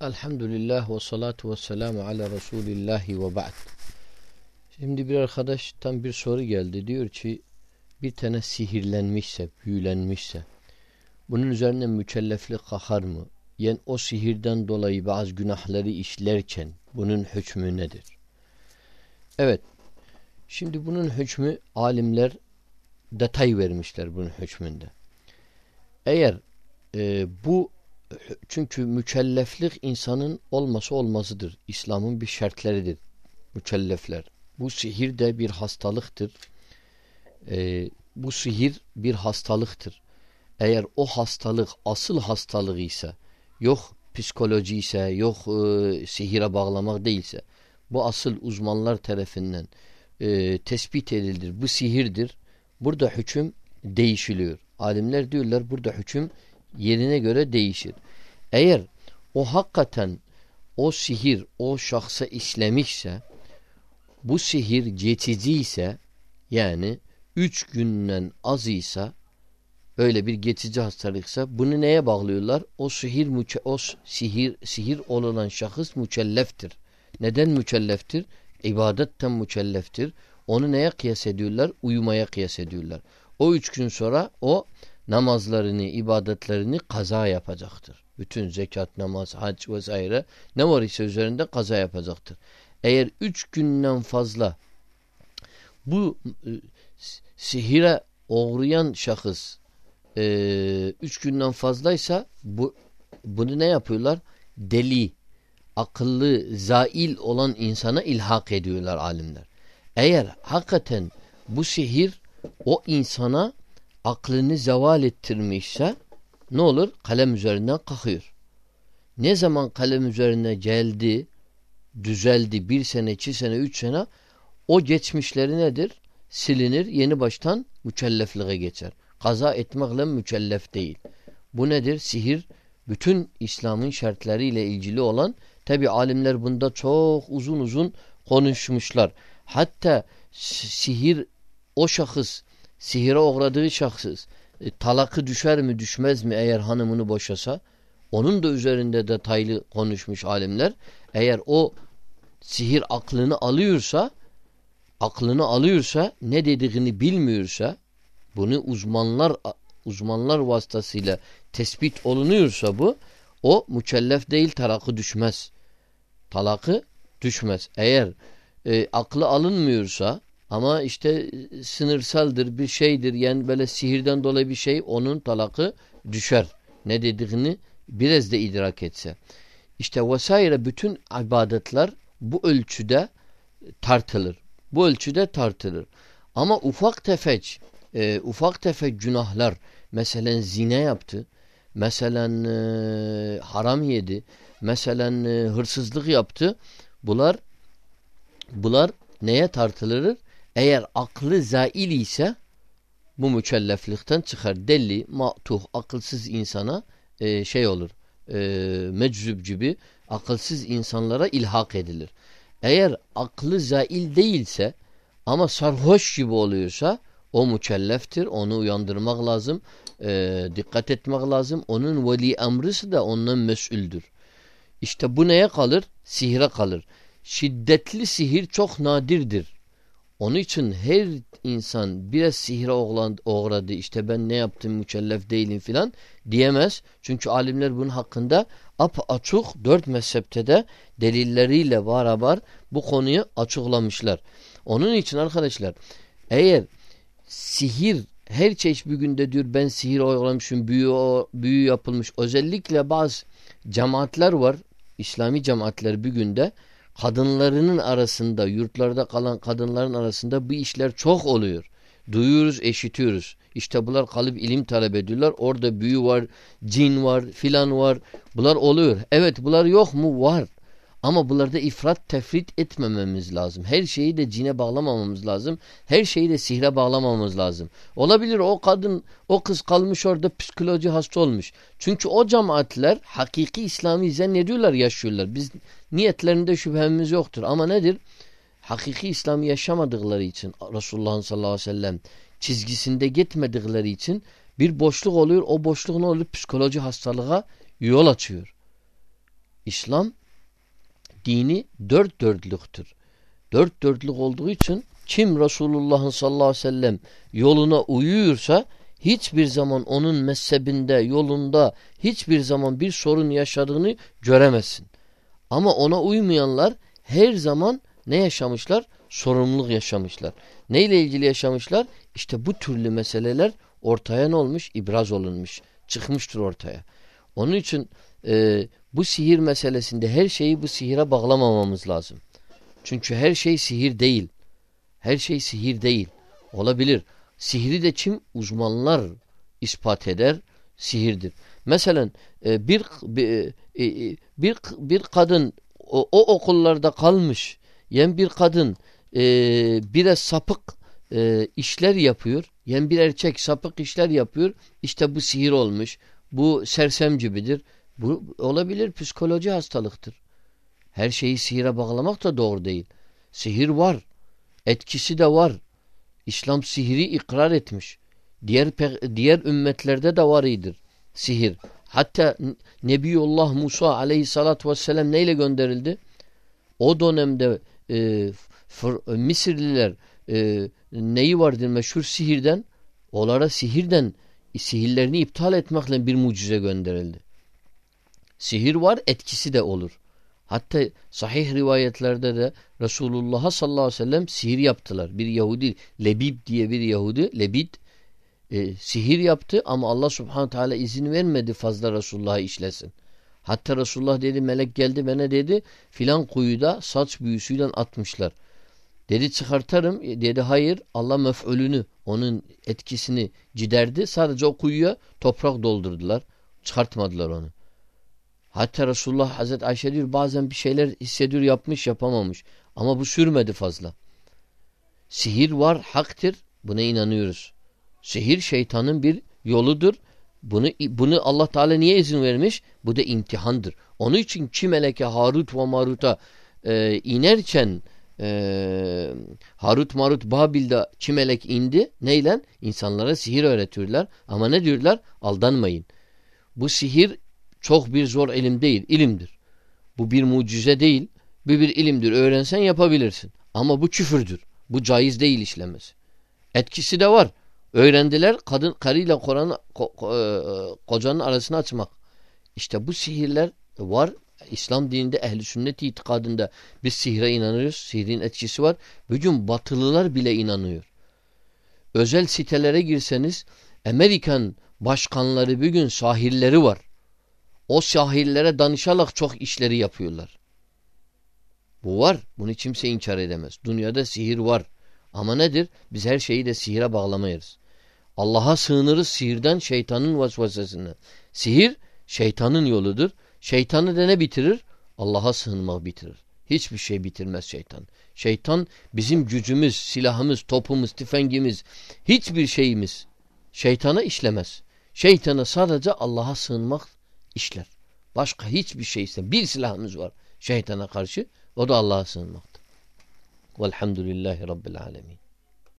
Elhamdülillah ve salatu ve selamu ala Resulillahi ve ba'd. Şimdi bir arkadaştan bir soru geldi. Diyor ki bir tane sihirlenmişse, büyülenmişse bunun üzerine mükelleflik kalkar mı? Yani o sihirden dolayı bazı günahları işlerken bunun hükmü nedir? Evet. Şimdi bunun hükmü alimler detay vermişler bunun hükmünde. Eğer e, bu çünkü mükelleflik insanın olması olmazıdır. İslam'ın bir şartlarıdır. Mükellefler. Bu sihir de bir hastalıktır. Ee, bu sihir bir hastalıktır. Eğer o hastalık asıl hastalığı ise yok psikoloji ise yok e, sihire bağlamak değilse bu asıl uzmanlar tarafından e, tespit edilir. Bu sihirdir. Burada hüküm değişiliyor. Alimler diyorlar burada hüküm yerine göre değişir. Eğer o hakikaten o sihir o şahsa işlemişse bu sihir geçici ise yani üç günden az ise öyle bir geçici hastalıksa bunu neye bağlıyorlar? O sihir o sihir sihir olan şahıs mükelleftir. Neden mükelleftir? İbadetten mükelleftir. Onu neye kıyas ediyorlar? Uyumaya kıyas ediyorlar. O üç gün sonra o namazlarını, ibadetlerini kaza yapacaktır. Bütün zekat, namaz, hac vesaire ne var ise üzerinde kaza yapacaktır. Eğer üç günden fazla bu e, sihire uğrayan şahıs e, üç günden fazlaysa bu bunu ne yapıyorlar? Deli, akıllı, zail olan insana ilhak ediyorlar alimler. Eğer hakikaten bu sihir o insana aklını zeval ettirmişse ne olur? Kalem üzerinden kalkıyor. Ne zaman kalem üzerine geldi, düzeldi bir sene, iki sene, üç sene o geçmişleri nedir? Silinir, yeni baştan mükellefliğe geçer. Kaza etmekle mükellef değil. Bu nedir? Sihir bütün İslam'ın şartları ile ilgili olan tabi alimler bunda çok uzun uzun konuşmuşlar. Hatta sihir o şahıs sihire uğradığı şahsız e, talakı düşer mi düşmez mi eğer hanımını boşasa onun da üzerinde detaylı konuşmuş alimler. Eğer o sihir aklını alıyorsa aklını alıyorsa ne dediğini bilmiyorsa bunu uzmanlar uzmanlar vasıtasıyla tespit olunuyorsa bu o mükellef değil talakı düşmez. Talakı düşmez. Eğer e, aklı alınmıyorsa ama işte e, sınırsaldır bir şeydir. Yani böyle sihirden dolayı bir şey onun talakı düşer. Ne dediğini biraz da idrak etse. İşte vesaire bütün ibadetler bu ölçüde tartılır. Bu ölçüde tartılır. Ama ufak tefek e, ufak tefek günahlar mesela zine yaptı. Mesela e, haram yedi. Mesela e, hırsızlık yaptı. Bunlar bunlar neye tartılır? Eğer aklı zail ise bu mükelleflikten çıkar. Deli, matuh, akılsız insana e, şey olur. E, meczub gibi akılsız insanlara ilhak edilir. Eğer aklı zail değilse ama sarhoş gibi oluyorsa o mükelleftir. Onu uyandırmak lazım. E, dikkat etmek lazım. Onun veli emrisi de ondan mesuldür. İşte bu neye kalır? Sihre kalır. Şiddetli sihir çok nadirdir. Onun için her insan biraz sihre uğradı işte ben ne yaptım mükellef değilim filan diyemez. Çünkü alimler bunun hakkında açık dört mezhepte de delilleriyle beraber bu konuyu açıklamışlar. Onun için arkadaşlar eğer sihir her çeşit bir günde diyor ben sihir uygulamışım büyü, büyü yapılmış özellikle bazı cemaatler var İslami cemaatler bir günde kadınlarının arasında, yurtlarda kalan kadınların arasında bu işler çok oluyor. Duyuyoruz, eşitiyoruz. İşte bunlar kalıp ilim talep ediyorlar. Orada büyü var, cin var, filan var. Bunlar oluyor. Evet bunlar yok mu? Var. Ama bunlarda ifrat tefrit etmememiz lazım. Her şeyi de cine bağlamamamız lazım. Her şeyi de sihre bağlamamamız lazım. Olabilir o kadın, o kız kalmış orada psikoloji hasta olmuş. Çünkü o cemaatler hakiki İslami zannediyorlar, yaşıyorlar. Biz niyetlerinde şüphemiz yoktur. Ama nedir? Hakiki İslam'ı yaşamadıkları için Resulullah sallallahu aleyhi ve sellem çizgisinde gitmedikleri için bir boşluk oluyor. O boşluk ne oluyor? Psikoloji hastalığa yol açıyor. İslam dini dört dörtlüktür. Dört dörtlük olduğu için kim Resulullah'ın sallallahu aleyhi ve sellem yoluna uyuyorsa hiçbir zaman onun mezhebinde, yolunda hiçbir zaman bir sorun yaşadığını göremezsin. Ama ona uymayanlar her zaman ne yaşamışlar? Sorumluluk yaşamışlar. Neyle ilgili yaşamışlar? İşte bu türlü meseleler ortaya ne olmuş? İbraz olunmuş. Çıkmıştır ortaya. Onun için e, bu sihir meselesinde her şeyi bu sihire bağlamamamız lazım. Çünkü her şey sihir değil. Her şey sihir değil. Olabilir. Sihri de kim? Uzmanlar ispat eder. Sihirdir. Mesela e, bir bir e, e, bir, bir kadın o, o okullarda kalmış. Yani bir kadın e, biraz sapık e, işler yapıyor. Yani bir erkek sapık işler yapıyor. İşte bu sihir olmuş. Bu sersem gibidir. Bu olabilir psikoloji hastalıktır. Her şeyi sihire bağlamak da doğru değil. Sihir var. Etkisi de var. İslam sihiri ikrar etmiş. Diğer diğer ümmetlerde de var iyidir sihir. Hatta Nebiyullah Musa aleyhissalatü vesselam neyle gönderildi? O dönemde e, Mısırlılar e, neyi vardır meşhur sihirden? Onlara sihirden sihirlerini iptal etmekle bir mucize gönderildi. Sihir var etkisi de olur. Hatta sahih rivayetlerde de Resulullah'a sallallahu aleyhi ve sellem sihir yaptılar. Bir Yahudi Lebib diye bir Yahudi Lebid e, sihir yaptı ama Allah subhanahu teala izin vermedi fazla Resulullah'a işlesin. Hatta Resulullah dedi melek geldi bana dedi filan kuyuda saç büyüsüyle atmışlar. Dedi çıkartarım. E, dedi hayır Allah mef'ulünü onun etkisini ciderdi. Sadece o kuyuya toprak doldurdular. Çıkartmadılar onu. Hatta Resulullah Hazreti Ayşe diyor bazen bir şeyler hissediyor yapmış yapamamış. Ama bu sürmedi fazla. Sihir var haktır. Buna inanıyoruz. Sihir şeytanın bir yoludur. Bunu bunu Allah Teala niye izin vermiş? Bu da imtihandır. Onun için ki meleke Harut ve Marut'a e, inerken e, Harut Marut Babil'de ki melek indi. Neyle? İnsanlara sihir öğretiyorlar. Ama ne diyorlar? Aldanmayın. Bu sihir çok bir zor ilim değil. ilimdir. Bu bir mucize değil. Bu bir ilimdir. Öğrensen yapabilirsin. Ama bu küfürdür. Bu caiz değil işlemesi. Etkisi de var. Öğrendiler kadın karıyla Kur'an ko, ko, e, kocanın arasını açmak. İşte bu sihirler var. İslam dininde ehli sünnet itikadında biz sihre inanıyoruz. Sihrin etkisi var. Bugün batılılar bile inanıyor. Özel sitelere girseniz Amerikan başkanları bugün sahilleri var. O sahillere danışarak çok işleri yapıyorlar. Bu var. Bunu kimse inkar edemez. Dünyada sihir var. Ama nedir? Biz her şeyi de sihire bağlamayız. Allah'a sığınırız sihirden şeytanın vasvasasını. Sihir şeytanın yoludur. Şeytanı da ne bitirir? Allah'a sığınmak bitirir. Hiçbir şey bitirmez şeytan. Şeytan bizim gücümüz, silahımız, topumuz, tüfengimiz, hiçbir şeyimiz şeytana işlemez. Şeytana sadece Allah'a sığınmak işler. Başka hiçbir şey istemez. Bir silahımız var şeytana karşı. O da Allah'a sığınmaktır. Velhamdülillahi Rabbil Alemin.